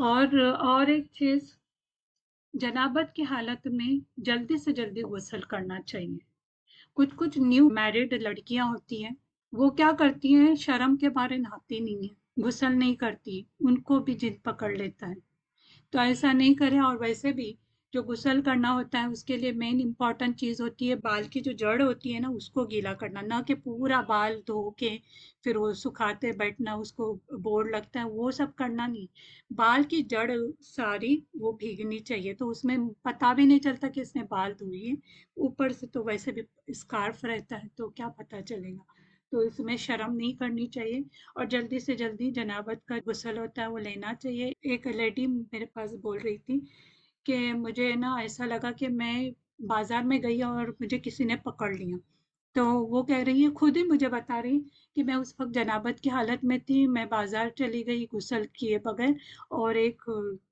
اور اور ایک چیز جنابت کی حالت میں جلدی سے جلدی غسل کرنا چاہیے۔ کچھ کچھ نیو میرڈ لڑکیاں ہوتی ہیں، وہ کیا کرتی ہیں؟ شرم کے بارے نہاتی نہیں ہیں، غسل نہیں کرتی، ان کو بھی جد پکڑ لیتا ہے۔ تو ایسا نہیں کرے اور ویسے بھی جو غسل کرنا ہوتا ہے، اس کے لیے مین امپورٹنٹ چیز ہوتی ہے، بال کی جو جڑ ہوتی ہے نا، اس کو گیلا کرنا۔ نہ کہ پورا بال دھو کے پھر وہ سکھاتے بیٹھنا، اس کو بورڈ لگتا ہے، وہ سب کرنا نہیں۔ بال کی جڑ ساری وہ بھیگنی چاہیے۔ تو اس میں پتا بھی نہیں چلتا کہ اس نے بال دھوئی ہے۔ اوپر سے تو ویسے بھی اسکارف رہتا ہے، تو کیا پتا چلے گا۔ تو اس میں شرم نہیں کرنی چاہیے۔ اور جلدی سے جلدی جنابت کا غسل ہوتا ہے، وہ لینا چاہیے۔ ایک لیڈی میرے پاس بول رہی تھی کہ مجھے نا ایسا لگا کہ میں بازار میں گئی اور مجھے کسی نے پکڑ لیا۔ تو وہ کہہ رہی ہے خود ہی مجھے بتا رہی کہ میں اس وقت جنابت کی حالت میں تھی۔ میں بازار چلی گئی، غسل کیے بغیر اور ایک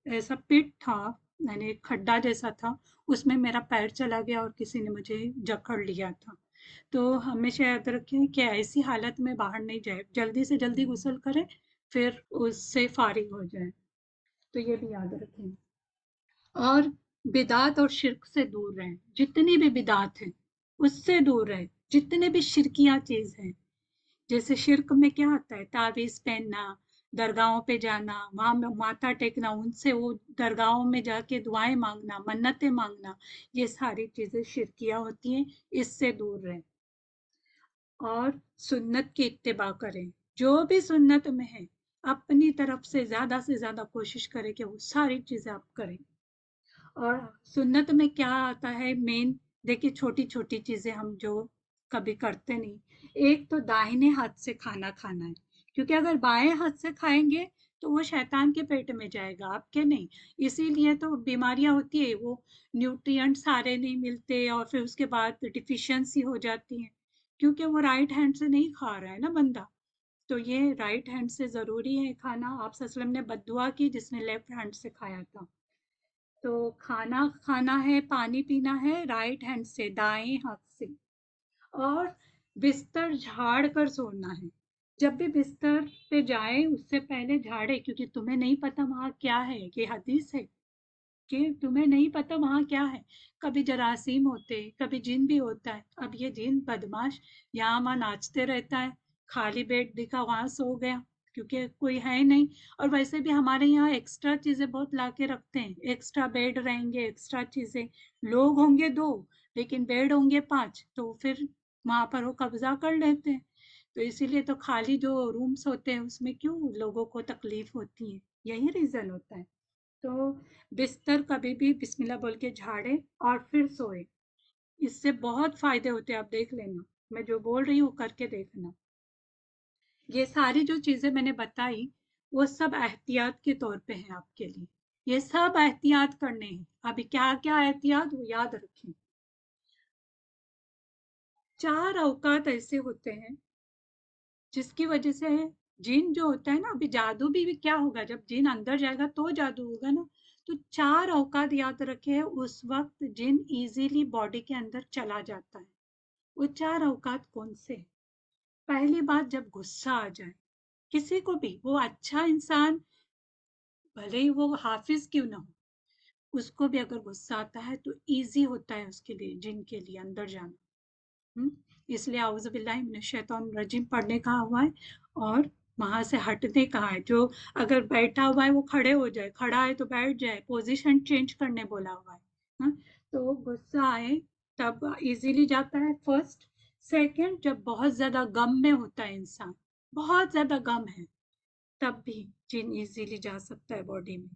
ایسا پٹ تھا یعنی ایک کھڈا جیسا تھا، اس میں میرا پیر چلا گیا اور کسی نے مجھے جکڑ لیا تھا۔ تو ہمیشہ یاد رکھیں کہ ایسی حالت میں باہر نہیں جائے۔ جلدی سے جلدی غسل کرے پھر اس سے فارغ ہو جائے تو یہ بھی یاد رکھیں۔ اور بدعت اور شرک سے دور رہیں۔ جتنی بھی بدعت ہیں، اس سے دور رہے جتنے بھی شرکیاں چیز ہیں، جیسے شرک میں کیا آتا ہے، تعویذ پہننا، درگاہوں پہ جانا، وہاں ماتھا ٹیکنا، ان سے وہ درگاہوں میں جا کے دعائیں مانگنا، منتیں مانگنا، یہ ساری چیزیں شرکیاں ہوتی ہیں، اس سے دور رہیں۔ اور سنت کی اتباع کریں۔ جو بھی سنت میں ہے اپنی طرف سے زیادہ سے زیادہ کوشش کریں کہ وہ ساری چیزیں آپ کریں۔ اور سنت میں کیا آتا ہے مین دیکھیے چھوٹی چھوٹی چیزیں ہم جو کبھی کرتے نہیں۔ ایک تو داہنے ہاتھ سے کھانا کھانا ہے۔ کیونکہ اگر بائیں ہاتھ سے کھائیں گے تو وہ شیطان کے پیٹ میں جائے گا، آپ کے نہیں۔ اسی لیے تو بیماریاں ہوتی ہے وہ نیوٹرینٹ سارے نہیں ملتے اور پھر اس کے بعد ڈیفیشنسی ہو جاتی ہیں۔ کیونکہ وہ رائٹ ہینڈ سے نہیں کھا رہا ہے نا بندہ۔ تو یہ رائٹ ہینڈ سے ضروری ہے کھانا۔ آپ وسلم نے بدعا کی جس نے لیفٹ ہینڈ سے کھایا تھا۔ تو کھانا کھانا ہے، پانی پینا ہے رائٹ ہینڈ سے، دائیں ہاتھ سے۔ اور بستر جھاڑ کر سونا ہے۔ جب بھی بستر پہ جائیں، اس سے پہلے جھاڑے، کیونکہ تمہیں نہیں پتا وہاں کیا ہے، یہ حدیث ہے کہ تمہیں نہیں پتا وہاں کیا ہے۔ کبھی جراثیم ہوتے، کبھی جن بھی ہوتا ہے۔ اب یہ جن بدماش یہاں وہاں ناچتے رہتا ہے۔ خالی بیڈ دکھا، وہاں سو گیا۔ کیونکہ کوئی ہے نہیں۔ اور ویسے بھی ہمارے یہاں ایکسٹرا چیزیں بہت لا کے رکھتے ہیں۔ ایکسٹرا بیڈ رہیں گے ایکسٹرا چیزیں۔ لوگ ہوں گے دو، لیکن بیڈ ہوں گے پانچ۔ تو پھر وہاں پر وہ قبضہ کر لیتے ہیں۔ تو اسی لیے تو خالی جو رومس ہوتے ہیں، اس میں کیوں لوگوں کو تکلیف ہوتی ہے؟ یہی ریزن ہوتا ہے۔ تو بستر کبھی بھی بسم اللہ بول کے جھاڑے اور پھر سوئے۔ اس سے بہت فائدے ہوتے ہیں، آپ دیکھ لینا۔ میں جو بول رہی ہوں کر کے دیکھنا۔ یہ ساری جو چیزیں میں نے بتائی، وہ سب احتیاط کے طور پہ ہیں آپ کے لیے۔ یہ سب احتیاط کرنے ہیں۔ ابھی کیا کیا احتیاط؟ وہ یاد رکھیں۔ چار اوقات ایسے ہوتے ہیں جس کی وجہ سے جن جو ہوتا ہے نا، ابھی جادو بھی کیا ہوگا؟ جب جن اندر جائے گا تو جادو ہوگا نا۔ تو چار اوقات یاد رکھے اس وقت جن ایزیلی باڈی کے اندر چلا جاتا ہے۔ وہ چار اوقات کون سے پہلی بات جب غصہ آ جائے، کسی کو بھی، وہ اچھا انسان، بھلے ہی وہ حافظ کیوں نہ ہو؟ اس کو بھی اگر غصہ آتا ہے تو ایزی ہوتا ہے اس کے لیے، جن کے لیے اندر جانا۔ اس لیے اعوذ باللہ من الشیطان پڑھنے کہا ہوا ہے اور وہاں سے ہٹنے کہا ہے۔ جو اگر بیٹھا ہوا ہے وہ کھڑے ہو جائے، کھڑا ہے تو بیٹھ جائے پوزیشن چینج کرنے بولا ہوا ہے۔ ہاں؟ تو غصہ آئے تب ایزیلی جاتا ہے۔ فرسٹ سیکنڈ جب بہت زیادہ غم میں ہوتا ہے انسان، بہت زیادہ غم ہے، تب بھی جن ایزیلی جا سکتا ہے باڈی میں۔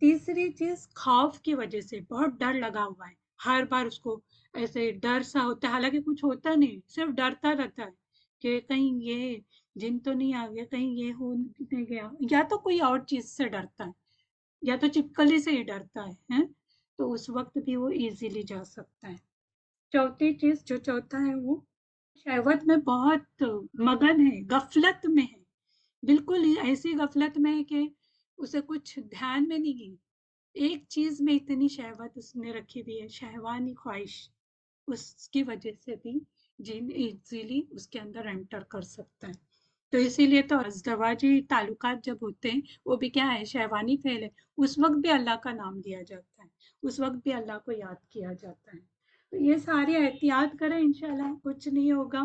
تیسری چیز، خوف کی وجہ سے بہت ڈر لگا ہوا ہے۔ ہر بار اس کو ایسے ڈر سا ہوتا ہے، حالانکہ کچھ ہوتا نہیں، صرف ڈرتا رہتا ہے کہ کہیں یہ جن تو نہیں آ گیا، کہیں یہ ہو نہیں گیا۔ یا تو کوئی اور چیز سے ڈرتا ہے، یا تو چپکلی سے ہی ڈرتا ہے تو اس وقت بھی وہ ایزیلی جا سکتا ہے۔ چوتھی چیز جو چوتھا ہے وہ شہوت میں بہت مگن ہے، غفلت میں ہے۔ بالکل ایسی غفلت میں ہے کہ اسے کچھ دھیان میں نہیں گئی ایک چیز میں اتنی شہوت اس نے رکھی ہوئی ہے، شہوانی خواہش۔ اس کی وجہ سے بھی جن ایزیلی اس کے اندر انٹر کر سکتا ہے۔ تو اسی لیے تو ازدواجی تعلقات جب ہوتے ہیں، وہ بھی کیا ہے شیوانی فعل ہے۔ اس وقت بھی اللہ کا نام لیا جاتا ہے۔ اس وقت بھی اللہ کو یاد کیا جاتا ہے۔ تو یہ ساری احتیاط کریں انشاءاللہ کچھ نہیں ہوگا۔